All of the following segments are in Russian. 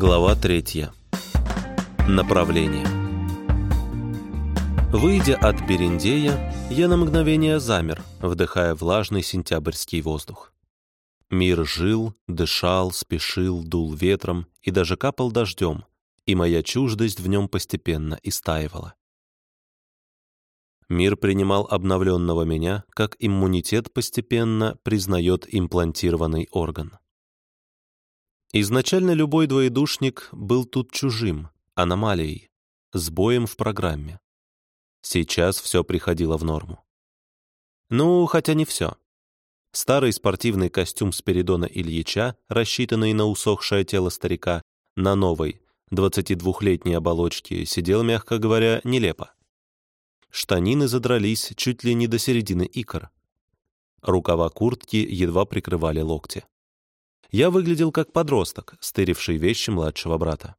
Глава третья. Направление. Выйдя от Берендея, я на мгновение замер, вдыхая влажный сентябрьский воздух. Мир жил, дышал, спешил, дул ветром и даже капал дождем, и моя чуждость в нем постепенно истаивала. Мир принимал обновленного меня, как иммунитет постепенно признает имплантированный орган. Изначально любой двоедушник был тут чужим, аномалией, сбоем в программе. Сейчас все приходило в норму. Ну, хотя не все. Старый спортивный костюм Спиридона Ильича, рассчитанный на усохшее тело старика, на новой, 22-летней оболочке, сидел, мягко говоря, нелепо. Штанины задрались чуть ли не до середины икр. Рукава куртки едва прикрывали локти. Я выглядел как подросток, стыривший вещи младшего брата.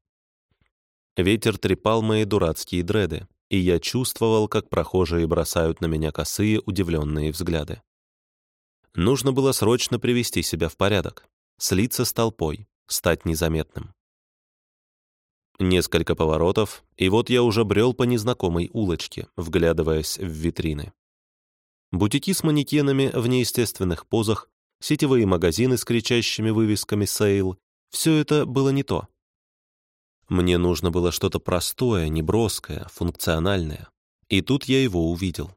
Ветер трепал мои дурацкие дреды, и я чувствовал, как прохожие бросают на меня косые, удивленные взгляды. Нужно было срочно привести себя в порядок, слиться с толпой, стать незаметным. Несколько поворотов, и вот я уже брел по незнакомой улочке, вглядываясь в витрины. Бутики с манекенами в неестественных позах сетевые магазины с кричащими вывесками «Сейл» — все это было не то. Мне нужно было что-то простое, неброское, функциональное. И тут я его увидел.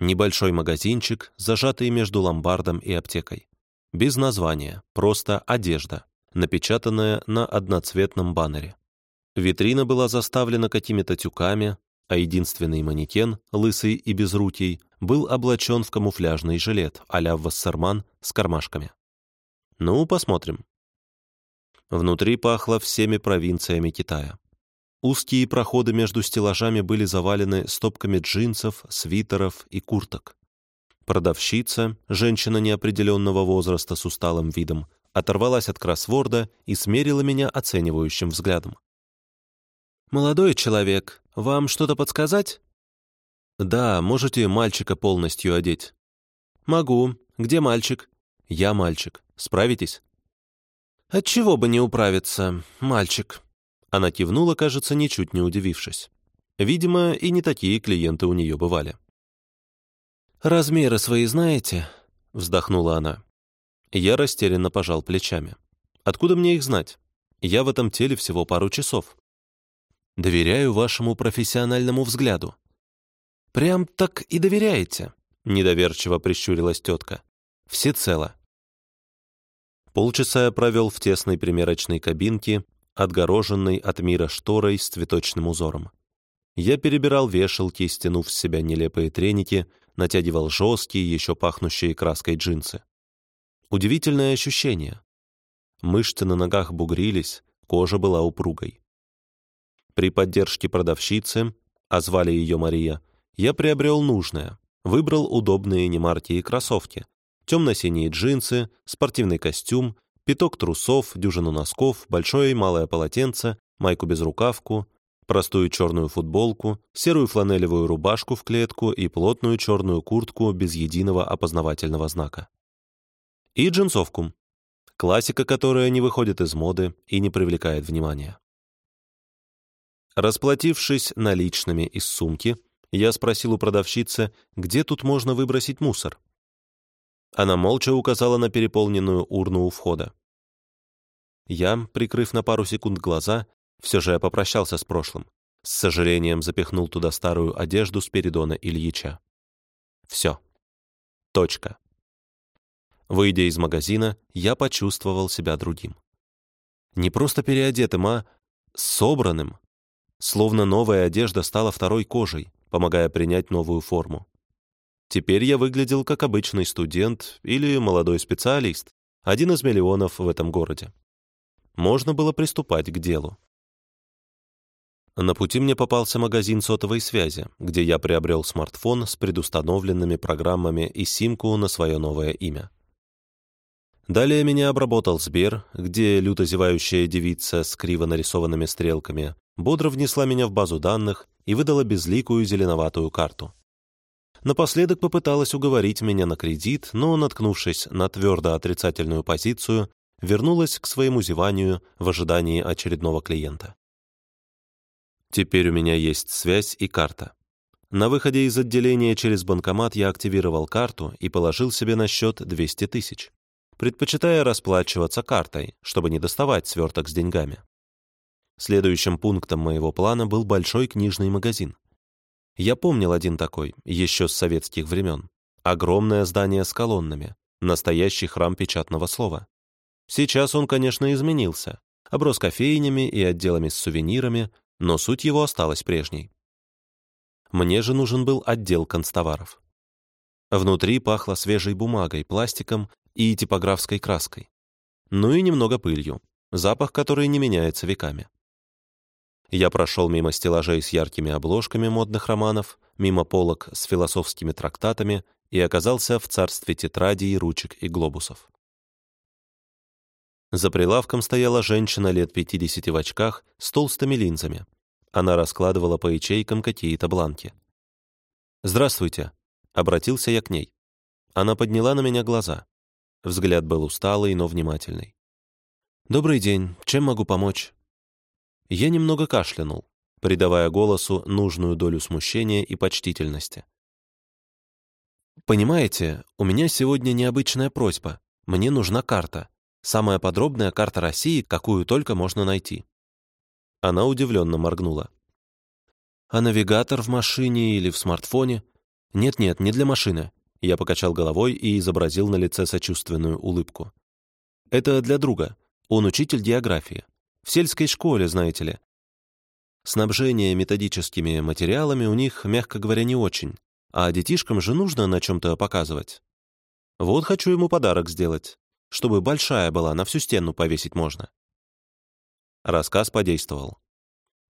Небольшой магазинчик, зажатый между ломбардом и аптекой. Без названия, просто одежда, напечатанная на одноцветном баннере. Витрина была заставлена какими-то тюками, а единственный манекен, лысый и безрукий, был облачен в камуфляжный жилет а-ля Вассерман с кармашками. Ну, посмотрим. Внутри пахло всеми провинциями Китая. Узкие проходы между стеллажами были завалены стопками джинсов, свитеров и курток. Продавщица, женщина неопределенного возраста с усталым видом, оторвалась от кроссворда и смерила меня оценивающим взглядом. «Молодой человек, вам что-то подсказать?» «Да, можете мальчика полностью одеть». «Могу. Где мальчик?» «Я мальчик. Справитесь?» «Отчего бы не управиться, мальчик?» Она кивнула, кажется, ничуть не удивившись. Видимо, и не такие клиенты у нее бывали. «Размеры свои знаете?» — вздохнула она. Я растерянно пожал плечами. «Откуда мне их знать? Я в этом теле всего пару часов». «Доверяю вашему профессиональному взгляду», «Прям так и доверяете?» — недоверчиво прищурилась тетка. «Всецело». Полчаса я провел в тесной примерочной кабинке, отгороженной от мира шторой с цветочным узором. Я перебирал вешалки, стянув с себя нелепые треники, натягивал жесткие, еще пахнущие краской джинсы. Удивительное ощущение. Мышцы на ногах бугрились, кожа была упругой. При поддержке продавщицы, а звали ее Мария, я приобрел нужное, выбрал удобные немаркие кроссовки, темно-синие джинсы, спортивный костюм, пяток трусов, дюжину носков, большое и малое полотенце, майку-безрукавку, простую черную футболку, серую фланелевую рубашку в клетку и плотную черную куртку без единого опознавательного знака. И джинсовку. Классика, которая не выходит из моды и не привлекает внимания. Расплатившись наличными из сумки, я спросил у продавщицы, где тут можно выбросить мусор. Она молча указала на переполненную урну у входа. Я, прикрыв на пару секунд глаза, все же попрощался с прошлым. С сожалением запихнул туда старую одежду Спиридона Ильича. Все. Точка. Выйдя из магазина, я почувствовал себя другим. Не просто переодетым, а собранным. Словно новая одежда стала второй кожей, помогая принять новую форму. Теперь я выглядел как обычный студент или молодой специалист, один из миллионов в этом городе. Можно было приступать к делу. На пути мне попался магазин сотовой связи, где я приобрел смартфон с предустановленными программами и симку на свое новое имя. Далее меня обработал Сбер, где люто зевающая девица с криво нарисованными стрелками бодро внесла меня в базу данных и выдала безликую зеленоватую карту. Напоследок попыталась уговорить меня на кредит, но, наткнувшись на твердо отрицательную позицию, вернулась к своему зеванию в ожидании очередного клиента. Теперь у меня есть связь и карта. На выходе из отделения через банкомат я активировал карту и положил себе на счет 200 тысяч, предпочитая расплачиваться картой, чтобы не доставать сверток с деньгами. Следующим пунктом моего плана был большой книжный магазин. Я помнил один такой, еще с советских времен. Огромное здание с колоннами, настоящий храм печатного слова. Сейчас он, конечно, изменился, оброс кофейнями и отделами с сувенирами, но суть его осталась прежней. Мне же нужен был отдел констоваров. Внутри пахло свежей бумагой, пластиком и типографской краской. Ну и немного пылью, запах который не меняется веками. Я прошел мимо стеллажей с яркими обложками модных романов, мимо полок с философскими трактатами и оказался в царстве тетрадей, ручек и глобусов. За прилавком стояла женщина лет 50 в очках с толстыми линзами. Она раскладывала по ячейкам какие-то бланки. «Здравствуйте», — обратился я к ней. Она подняла на меня глаза. Взгляд был усталый, но внимательный. «Добрый день, чем могу помочь?» Я немного кашлянул, придавая голосу нужную долю смущения и почтительности. «Понимаете, у меня сегодня необычная просьба. Мне нужна карта. Самая подробная карта России, какую только можно найти». Она удивленно моргнула. «А навигатор в машине или в смартфоне?» «Нет-нет, не для машины». Я покачал головой и изобразил на лице сочувственную улыбку. «Это для друга. Он учитель географии. В сельской школе, знаете ли. Снабжение методическими материалами у них, мягко говоря, не очень. А детишкам же нужно на чем-то показывать. Вот хочу ему подарок сделать, чтобы большая была, на всю стену повесить можно. Рассказ подействовал.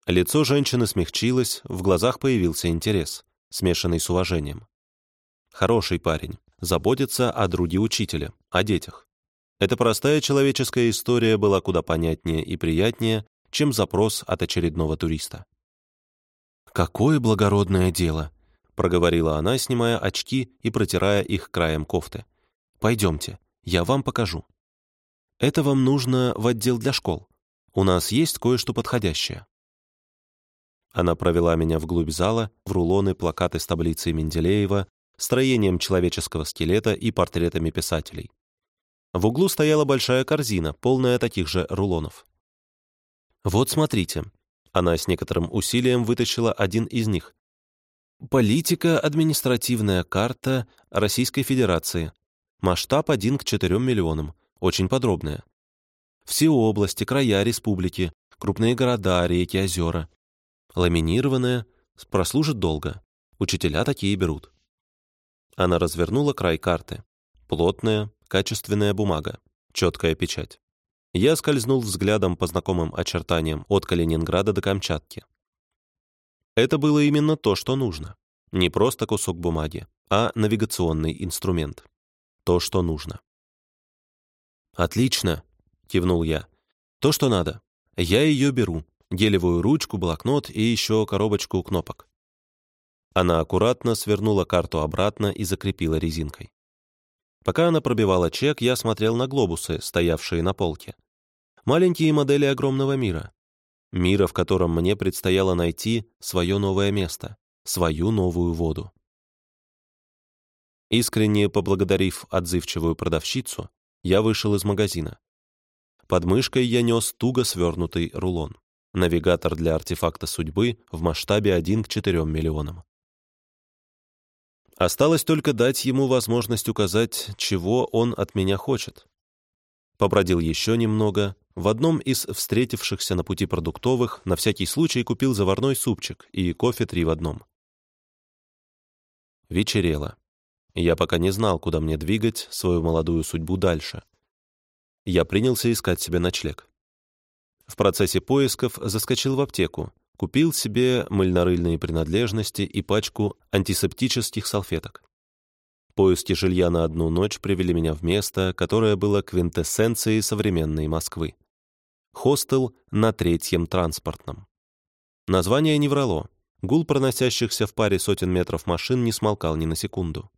Лицо женщины смягчилось, в глазах появился интерес, смешанный с уважением. Хороший парень, заботится о друге учителя, о детях. Эта простая человеческая история была куда понятнее и приятнее, чем запрос от очередного туриста. «Какое благородное дело!» — проговорила она, снимая очки и протирая их краем кофты. «Пойдемте, я вам покажу. Это вам нужно в отдел для школ. У нас есть кое-что подходящее». Она провела меня вглубь зала, в рулоны плакаты с таблицей Менделеева, строением человеческого скелета и портретами писателей. В углу стояла большая корзина, полная таких же рулонов. «Вот смотрите». Она с некоторым усилием вытащила один из них. «Политика, административная карта Российской Федерации. Масштаб 1 к 4 миллионам. Очень подробная. Все области, края республики, крупные города, реки, озера. Ламинированная, прослужит долго. Учителя такие берут». Она развернула край карты. Плотная, качественная бумага, четкая печать. Я скользнул взглядом по знакомым очертаниям от Калининграда до Камчатки. Это было именно то, что нужно. Не просто кусок бумаги, а навигационный инструмент. То, что нужно. «Отлично!» — кивнул я. «То, что надо. Я ее беру. Гелевую ручку, блокнот и еще коробочку кнопок». Она аккуратно свернула карту обратно и закрепила резинкой. Пока она пробивала чек, я смотрел на глобусы, стоявшие на полке. Маленькие модели огромного мира. Мира, в котором мне предстояло найти свое новое место, свою новую воду. Искренне поблагодарив отзывчивую продавщицу, я вышел из магазина. Под мышкой я нес туго свернутый рулон. Навигатор для артефакта судьбы в масштабе 1 к 4 миллионам. Осталось только дать ему возможность указать, чего он от меня хочет. Побродил еще немного. В одном из встретившихся на пути продуктовых на всякий случай купил заварной супчик и кофе три в одном. Вечерело. Я пока не знал, куда мне двигать свою молодую судьбу дальше. Я принялся искать себе ночлег. В процессе поисков заскочил в аптеку, Купил себе мыльно-рыльные принадлежности и пачку антисептических салфеток. Поиски жилья на одну ночь привели меня в место, которое было квинтэссенцией современной Москвы. Хостел на третьем транспортном. Название не врало. Гул проносящихся в паре сотен метров машин не смолкал ни на секунду.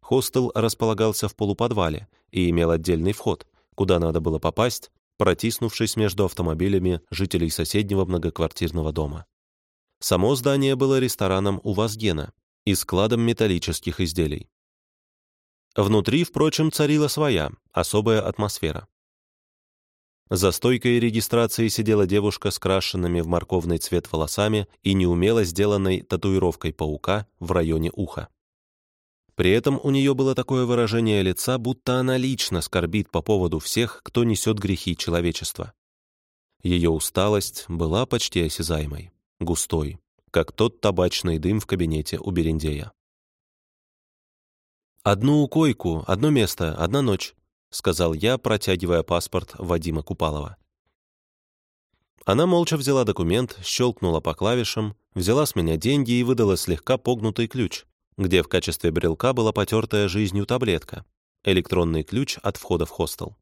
Хостел располагался в полуподвале и имел отдельный вход, куда надо было попасть, протиснувшись между автомобилями жителей соседнего многоквартирного дома. Само здание было рестораном у Вазгена и складом металлических изделий. Внутри, впрочем, царила своя, особая атмосфера. За стойкой регистрации сидела девушка с крашенными в морковный цвет волосами и неумело сделанной татуировкой паука в районе уха. При этом у нее было такое выражение лица, будто она лично скорбит по поводу всех, кто несет грехи человечества. Ее усталость была почти осязаемой, густой, как тот табачный дым в кабинете у Берендея. «Одну койку, одно место, одна ночь», — сказал я, протягивая паспорт Вадима Купалова. Она молча взяла документ, щелкнула по клавишам, взяла с меня деньги и выдала слегка погнутый ключ, где в качестве брелка была потертая жизнью таблетка, электронный ключ от входа в хостел.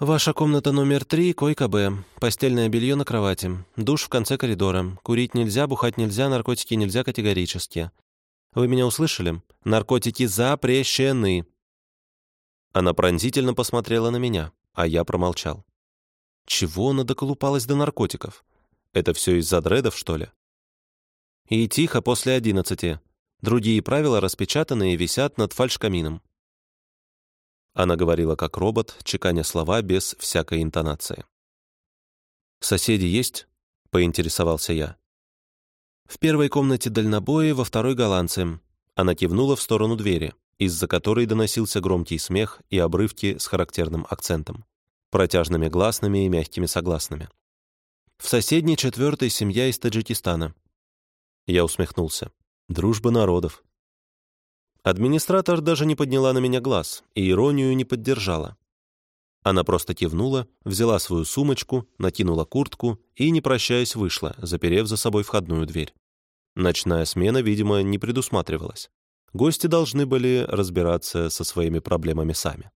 «Ваша комната номер три, койка Б, постельное белье на кровати, душ в конце коридора, курить нельзя, бухать нельзя, наркотики нельзя категорически. Вы меня услышали? Наркотики запрещены!» Она пронзительно посмотрела на меня, а я промолчал. Чего она доколупалась до наркотиков? Это все из-за дредов, что ли? И тихо после одиннадцати. Другие правила распечатанные висят над фальшкамином. Она говорила как робот, чеканя слова без всякой интонации. «Соседи есть?» — поинтересовался я. «В первой комнате дальнобои, во второй — голландцы». Она кивнула в сторону двери, из-за которой доносился громкий смех и обрывки с характерным акцентом, протяжными гласными и мягкими согласными. В соседней четвертой семья из Таджикистана. Я усмехнулся. Дружба народов. Администратор даже не подняла на меня глаз и иронию не поддержала. Она просто кивнула, взяла свою сумочку, накинула куртку и, не прощаясь, вышла, заперев за собой входную дверь. Ночная смена, видимо, не предусматривалась. Гости должны были разбираться со своими проблемами сами.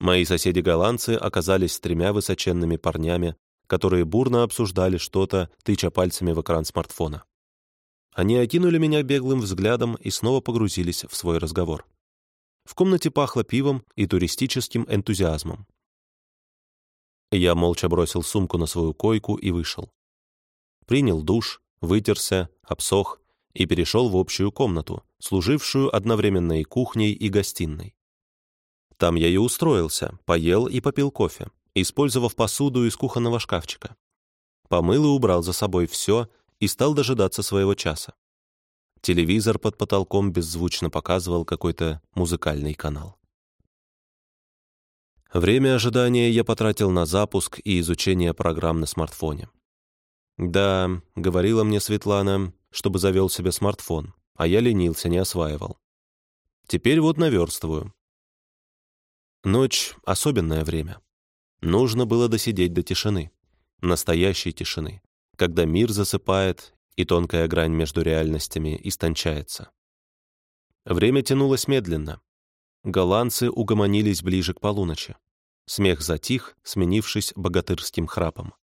Мои соседи-голландцы оказались тремя высоченными парнями, которые бурно обсуждали что-то, тыча пальцами в экран смартфона. Они окинули меня беглым взглядом и снова погрузились в свой разговор. В комнате пахло пивом и туристическим энтузиазмом. Я молча бросил сумку на свою койку и вышел. Принял душ, вытерся, обсох и перешел в общую комнату, служившую одновременно и кухней, и гостиной. Там я и устроился, поел и попил кофе, использовав посуду из кухонного шкафчика. Помыл и убрал за собой все, и стал дожидаться своего часа. Телевизор под потолком беззвучно показывал какой-то музыкальный канал. Время ожидания я потратил на запуск и изучение программ на смартфоне. «Да», — говорила мне Светлана, чтобы завел себе смартфон, а я ленился, не осваивал. Теперь вот наверстываю. Ночь — особенное время. Нужно было досидеть до тишины. Настоящей тишины когда мир засыпает и тонкая грань между реальностями истончается. Время тянулось медленно. Голландцы угомонились ближе к полуночи. Смех затих, сменившись богатырским храпом.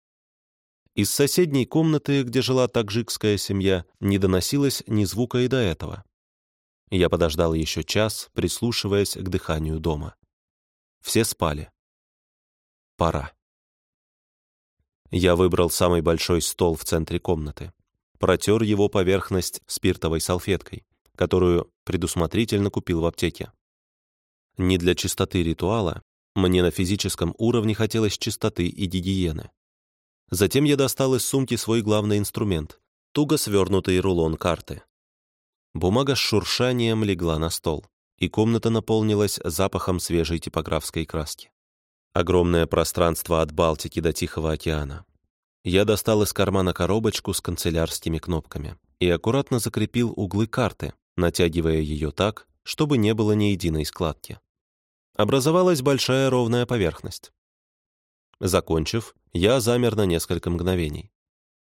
Из соседней комнаты, где жила таджикская семья, не доносилось ни звука и до этого. Я подождал еще час, прислушиваясь к дыханию дома. Все спали. Пора. Я выбрал самый большой стол в центре комнаты. Протер его поверхность спиртовой салфеткой, которую предусмотрительно купил в аптеке. Не для чистоты ритуала, мне на физическом уровне хотелось чистоты и гигиены. Затем я достал из сумки свой главный инструмент — туго свернутый рулон карты. Бумага с шуршанием легла на стол, и комната наполнилась запахом свежей типографской краски. Огромное пространство от Балтики до Тихого океана. Я достал из кармана коробочку с канцелярскими кнопками и аккуратно закрепил углы карты, натягивая ее так, чтобы не было ни единой складки. Образовалась большая ровная поверхность. Закончив, я замер на несколько мгновений.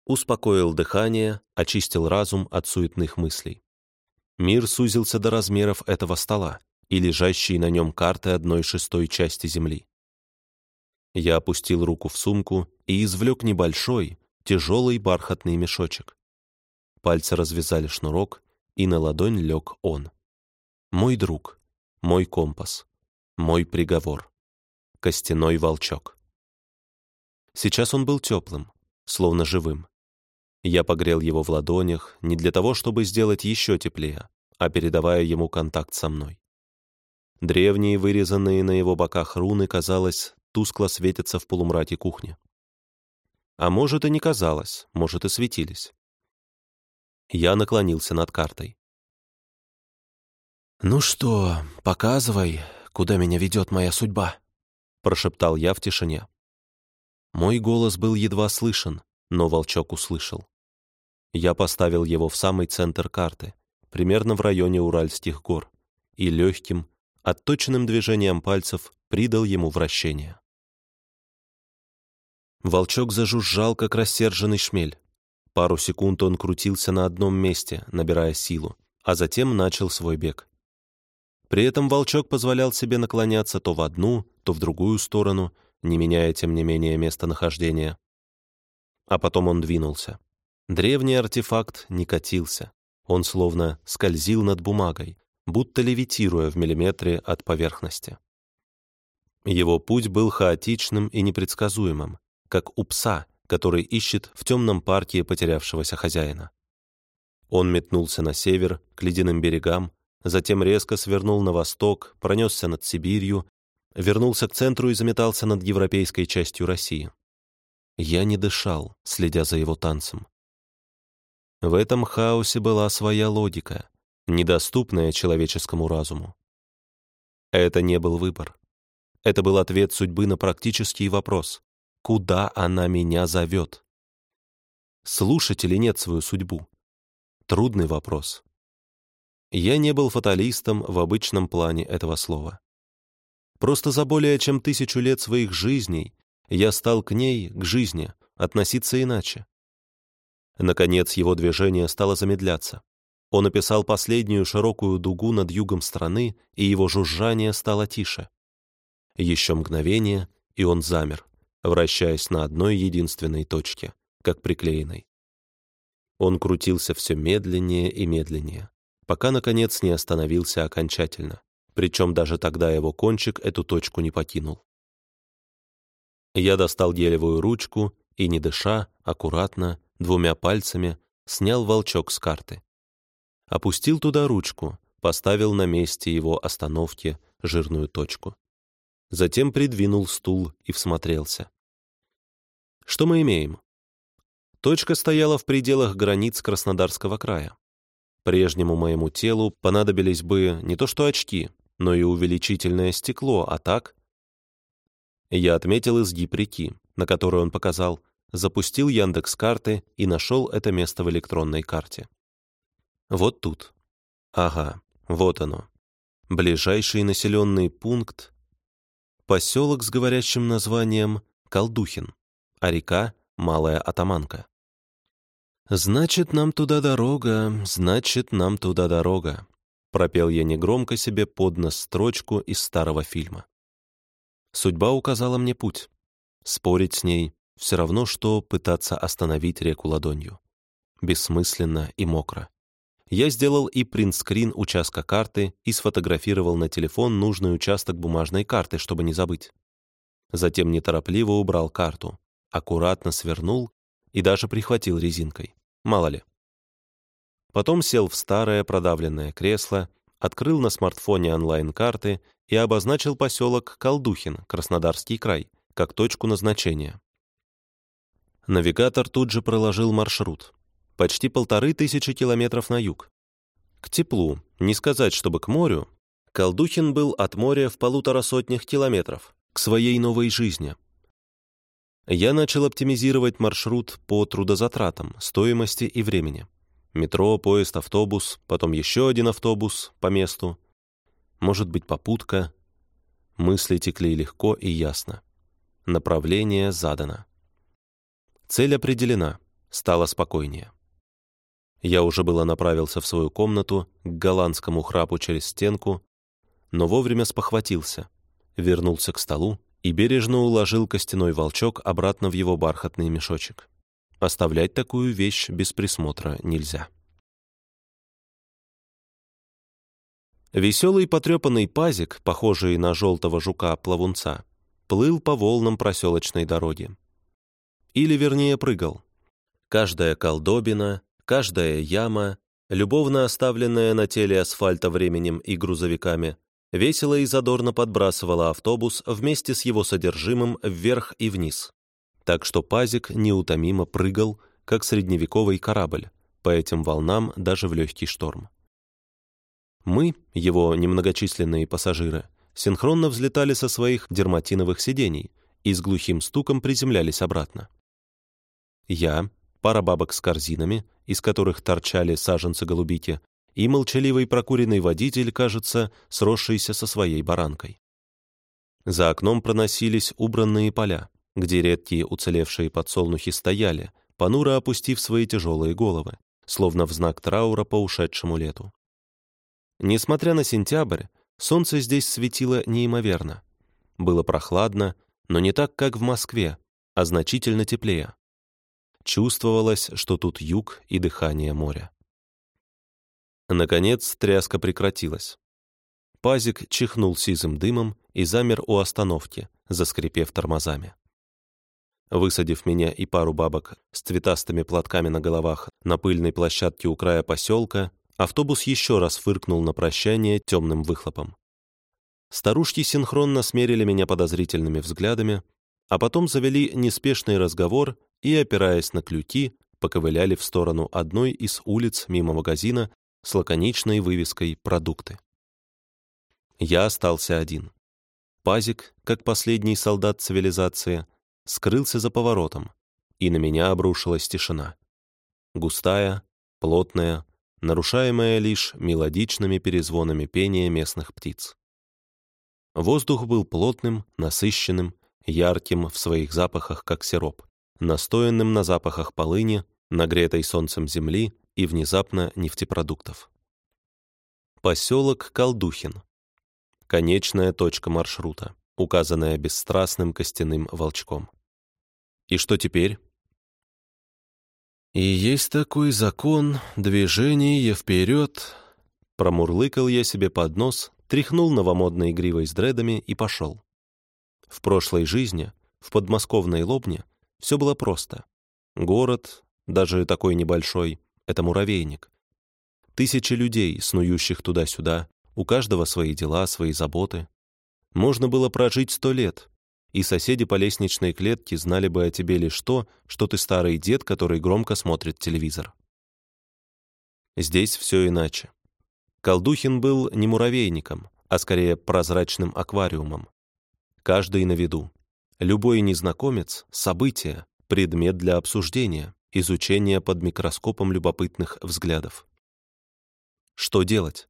Успокоил дыхание, очистил разум от суетных мыслей. Мир сузился до размеров этого стола и лежащей на нем карты одной шестой части Земли. Я опустил руку в сумку и извлек небольшой, тяжелый бархатный мешочек. Пальцы развязали шнурок, и на ладонь лег он. Мой друг, мой компас, мой приговор. костяной волчок. Сейчас он был теплым, словно живым. Я погрел его в ладонях не для того, чтобы сделать еще теплее, а передавая ему контакт со мной. Древние, вырезанные на его боках руны, казалось, тускло светятся в полумраке кухни. А может, и не казалось, может, и светились. Я наклонился над картой. «Ну что, показывай, куда меня ведет моя судьба», — прошептал я в тишине. Мой голос был едва слышен, но волчок услышал. Я поставил его в самый центр карты, примерно в районе Уральских гор, и легким, отточенным движением пальцев придал ему вращение. Волчок зажужжал, как рассерженный шмель. Пару секунд он крутился на одном месте, набирая силу, а затем начал свой бег. При этом волчок позволял себе наклоняться то в одну, то в другую сторону, не меняя, тем не менее, местонахождения. А потом он двинулся. Древний артефакт не катился. Он словно скользил над бумагой, будто левитируя в миллиметре от поверхности. Его путь был хаотичным и непредсказуемым, как у пса, который ищет в темном парке потерявшегося хозяина. Он метнулся на север, к ледяным берегам, затем резко свернул на восток, пронесся над Сибирью, вернулся к центру и заметался над европейской частью России. Я не дышал, следя за его танцем. В этом хаосе была своя логика, недоступная человеческому разуму. Это не был выбор. Это был ответ судьбы на практический вопрос. Куда она меня зовет? Слушать или нет свою судьбу? Трудный вопрос. Я не был фаталистом в обычном плане этого слова. Просто за более чем тысячу лет своих жизней я стал к ней, к жизни, относиться иначе. Наконец его движение стало замедляться. Он описал последнюю широкую дугу над югом страны, и его жужжание стало тише. Еще мгновение, и он замер, вращаясь на одной единственной точке, как приклеенной. Он крутился все медленнее и медленнее, пока, наконец, не остановился окончательно причем даже тогда его кончик эту точку не покинул. Я достал гелевую ручку и, не дыша, аккуратно, двумя пальцами, снял волчок с карты. Опустил туда ручку, поставил на месте его остановки жирную точку. Затем придвинул стул и всмотрелся. Что мы имеем? Точка стояла в пределах границ Краснодарского края. Прежнему моему телу понадобились бы не то что очки, но и увеличительное стекло, а так... Я отметил изгиб реки, на которую он показал, запустил Яндекс карты и нашел это место в электронной карте. Вот тут. Ага, вот оно. Ближайший населенный пункт — поселок с говорящим названием Колдухин, а река — Малая Атаманка. «Значит, нам туда дорога, значит, нам туда дорога», пропел я негромко себе под нос строчку из старого фильма. Судьба указала мне путь. Спорить с ней — все равно, что пытаться остановить реку ладонью. Бессмысленно и мокро. Я сделал и принтскрин участка карты и сфотографировал на телефон нужный участок бумажной карты, чтобы не забыть. Затем неторопливо убрал карту, аккуратно свернул и даже прихватил резинкой. Мало ли. Потом сел в старое продавленное кресло, открыл на смартфоне онлайн-карты и обозначил поселок Колдухин, Краснодарский край, как точку назначения. Навигатор тут же проложил маршрут. Почти полторы тысячи километров на юг. К теплу, не сказать, чтобы к морю, Колдухин был от моря в полутора сотнях километров, к своей новой жизни. Я начал оптимизировать маршрут по трудозатратам, стоимости и времени. Метро, поезд, автобус, потом еще один автобус по месту. Может быть, попутка. Мысли текли легко и ясно. Направление задано. Цель определена, стало спокойнее. Я уже было направился в свою комнату, к голландскому храпу через стенку, но вовремя спохватился, вернулся к столу и бережно уложил костяной волчок обратно в его бархатный мешочек. Оставлять такую вещь без присмотра нельзя. Веселый потрепанный пазик, похожий на желтого жука-плавунца, плыл по волнам проселочной дороги. Или, вернее, прыгал. Каждая колдобина, каждая яма, любовно оставленная на теле асфальта временем и грузовиками, весело и задорно подбрасывала автобус вместе с его содержимым вверх и вниз. Так что пазик неутомимо прыгал, как средневековый корабль, по этим волнам даже в легкий шторм. Мы, его немногочисленные пассажиры, синхронно взлетали со своих дерматиновых сидений и с глухим стуком приземлялись обратно. Я, пара бабок с корзинами, из которых торчали саженцы голубики, и молчаливый прокуренный водитель, кажется, сросшийся со своей баранкой. За окном проносились убранные поля, где редкие уцелевшие подсолнухи стояли, понуро опустив свои тяжелые головы, словно в знак траура по ушедшему лету. Несмотря на сентябрь, солнце здесь светило неимоверно. Было прохладно, но не так, как в Москве, а значительно теплее. Чувствовалось, что тут юг и дыхание моря. Наконец тряска прекратилась. Пазик чихнул сизым дымом и замер у остановки, заскрипев тормозами. Высадив меня и пару бабок с цветастыми платками на головах на пыльной площадке у края поселка, автобус еще раз фыркнул на прощание темным выхлопом. Старушки синхронно смерили меня подозрительными взглядами, а потом завели неспешный разговор и, опираясь на клюки, поковыляли в сторону одной из улиц мимо магазина с лаконичной вывеской «Продукты». Я остался один. Пазик, как последний солдат цивилизации, скрылся за поворотом, и на меня обрушилась тишина. Густая, плотная, нарушаемая лишь мелодичными перезвонами пения местных птиц. Воздух был плотным, насыщенным, ярким в своих запахах, как сироп, настоянным на запахах полыни, нагретой солнцем земли и внезапно нефтепродуктов. Поселок Колдухин. Конечная точка маршрута, указанная бесстрастным костяным волчком. И что теперь? «И есть такой закон, движение вперед», промурлыкал я себе под нос, тряхнул новомодной игривой с дредами и пошел. В прошлой жизни, в подмосковной Лобне, все было просто. Город, даже такой небольшой, это муравейник. Тысячи людей, снующих туда-сюда, у каждого свои дела, свои заботы. Можно было прожить сто лет, и соседи по лестничной клетке знали бы о тебе лишь то, что ты старый дед, который громко смотрит телевизор. Здесь все иначе. Колдухин был не муравейником, а скорее прозрачным аквариумом. Каждый на виду. Любой незнакомец — событие, предмет для обсуждения изучение под микроскопом любопытных взглядов. Что делать?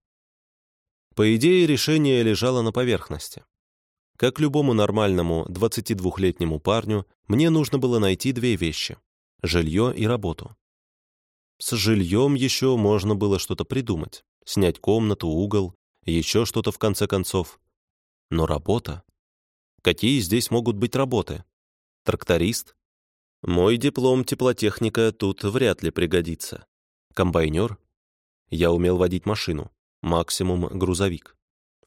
По идее, решение лежало на поверхности. Как любому нормальному 22-летнему парню, мне нужно было найти две вещи — жилье и работу. С жильем еще можно было что-то придумать, снять комнату, угол, еще что-то в конце концов. Но работа? Какие здесь могут быть работы? Тракторист? Мой диплом теплотехника тут вряд ли пригодится. Комбайнер? Я умел водить машину, максимум грузовик.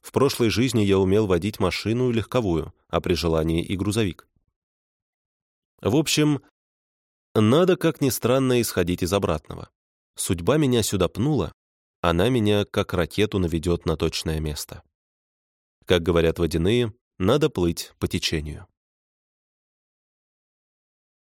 В прошлой жизни я умел водить машину легковую, а при желании и грузовик. В общем, надо, как ни странно, исходить из обратного. Судьба меня сюда пнула, она меня, как ракету, наведет на точное место. Как говорят водяные, надо плыть по течению.